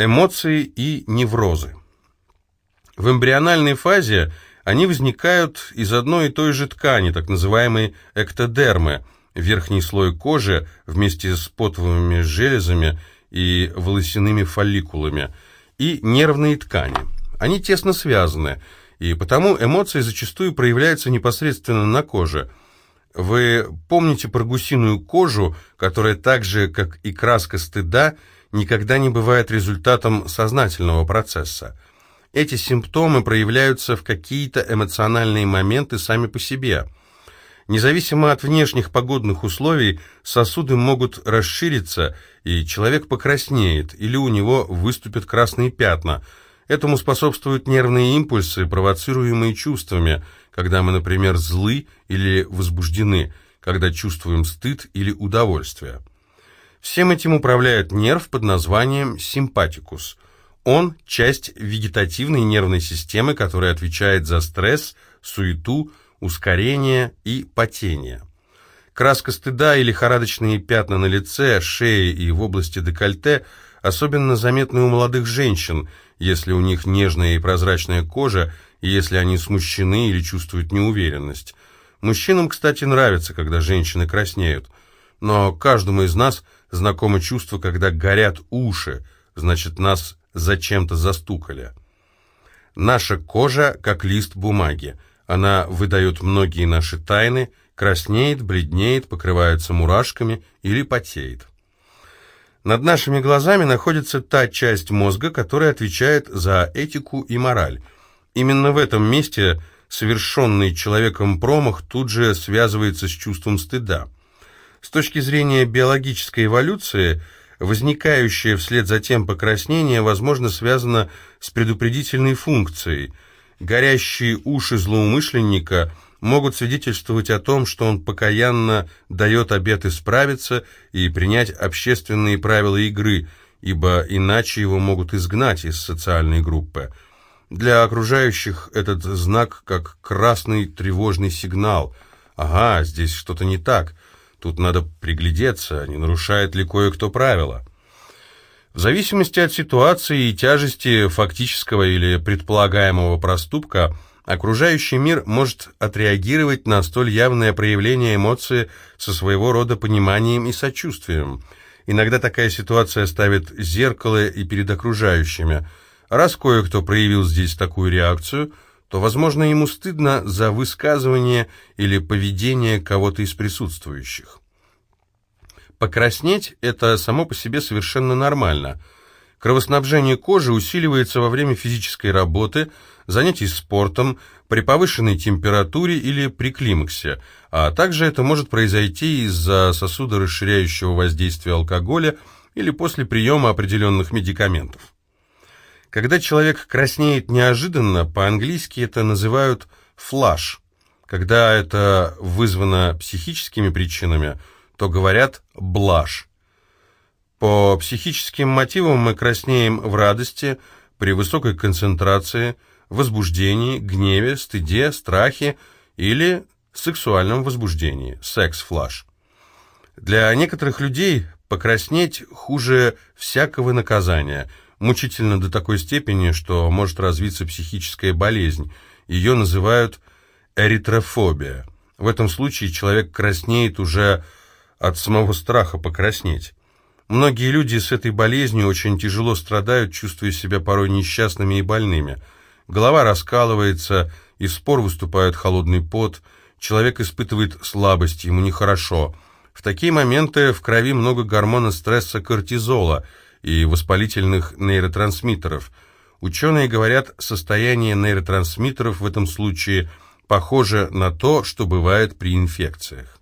Эмоции и неврозы. В эмбриональной фазе они возникают из одной и той же ткани, так называемой эктодермы, верхний слой кожи вместе с потовыми железами и волосяными фолликулами, и нервные ткани. Они тесно связаны, и потому эмоции зачастую проявляются непосредственно на коже. Вы помните про гусиную кожу, которая так же, как и краска стыда, никогда не бывает результатом сознательного процесса. Эти симптомы проявляются в какие-то эмоциональные моменты сами по себе. Независимо от внешних погодных условий, сосуды могут расшириться, и человек покраснеет, или у него выступят красные пятна. Этому способствуют нервные импульсы, провоцируемые чувствами, когда мы, например, злы или возбуждены, когда чувствуем стыд или удовольствие. Всем этим управляет нерв под названием симпатикус. Он – часть вегетативной нервной системы, которая отвечает за стресс, суету, ускорение и потение. Краска стыда и лихорадочные пятна на лице, шее и в области декольте особенно заметны у молодых женщин, если у них нежная и прозрачная кожа, и если они смущены или чувствуют неуверенность. Мужчинам, кстати, нравится, когда женщины краснеют, но каждому из нас – знакомо чувство, когда горят уши, значит, нас зачем-то застукали. Наша кожа как лист бумаги. Она выдает многие наши тайны, краснеет, бледнеет, покрывается мурашками или потеет. Над нашими глазами находится та часть мозга, которая отвечает за этику и мораль. Именно в этом месте совершенный человеком промах тут же связывается с чувством стыда. С точки зрения биологической эволюции, возникающее вслед за тем покраснение, возможно, связано с предупредительной функцией. Горящие уши злоумышленника могут свидетельствовать о том, что он покаянно дает обет исправиться и принять общественные правила игры, ибо иначе его могут изгнать из социальной группы. Для окружающих этот знак как красный тревожный сигнал. Ага, здесь что-то не так – Тут надо приглядеться, не нарушает ли кое-кто правила. В зависимости от ситуации и тяжести фактического или предполагаемого проступка, окружающий мир может отреагировать на столь явное проявление эмоции со своего рода пониманием и сочувствием. Иногда такая ситуация ставит зеркало и перед окружающими. Раз кое-кто проявил здесь такую реакцию – то, возможно, ему стыдно за высказывание или поведение кого-то из присутствующих. Покраснеть – это само по себе совершенно нормально. Кровоснабжение кожи усиливается во время физической работы, занятий спортом, при повышенной температуре или при климаксе, а также это может произойти из-за сосудорасширяющего воздействия алкоголя или после приема определенных медикаментов. Когда человек краснеет неожиданно, по-английски это называют «флаш». Когда это вызвано психическими причинами, то говорят «блаш». По психическим мотивам мы краснеем в радости, при высокой концентрации, возбуждении, гневе, стыде, страхе или сексуальном возбуждении, секс-флаш. Для некоторых людей покраснеть хуже всякого наказания – мучительно до такой степени, что может развиться психическая болезнь. Ее называют эритрофобия. В этом случае человек краснеет уже от самого страха покраснеть. Многие люди с этой болезнью очень тяжело страдают, чувствуя себя порой несчастными и больными. Голова раскалывается, из спор выступает холодный пот, человек испытывает слабость, ему нехорошо. В такие моменты в крови много гормона стресса кортизола – и воспалительных нейротрансмиттеров. Ученые говорят, состояние нейротрансмиттеров в этом случае похоже на то, что бывает при инфекциях.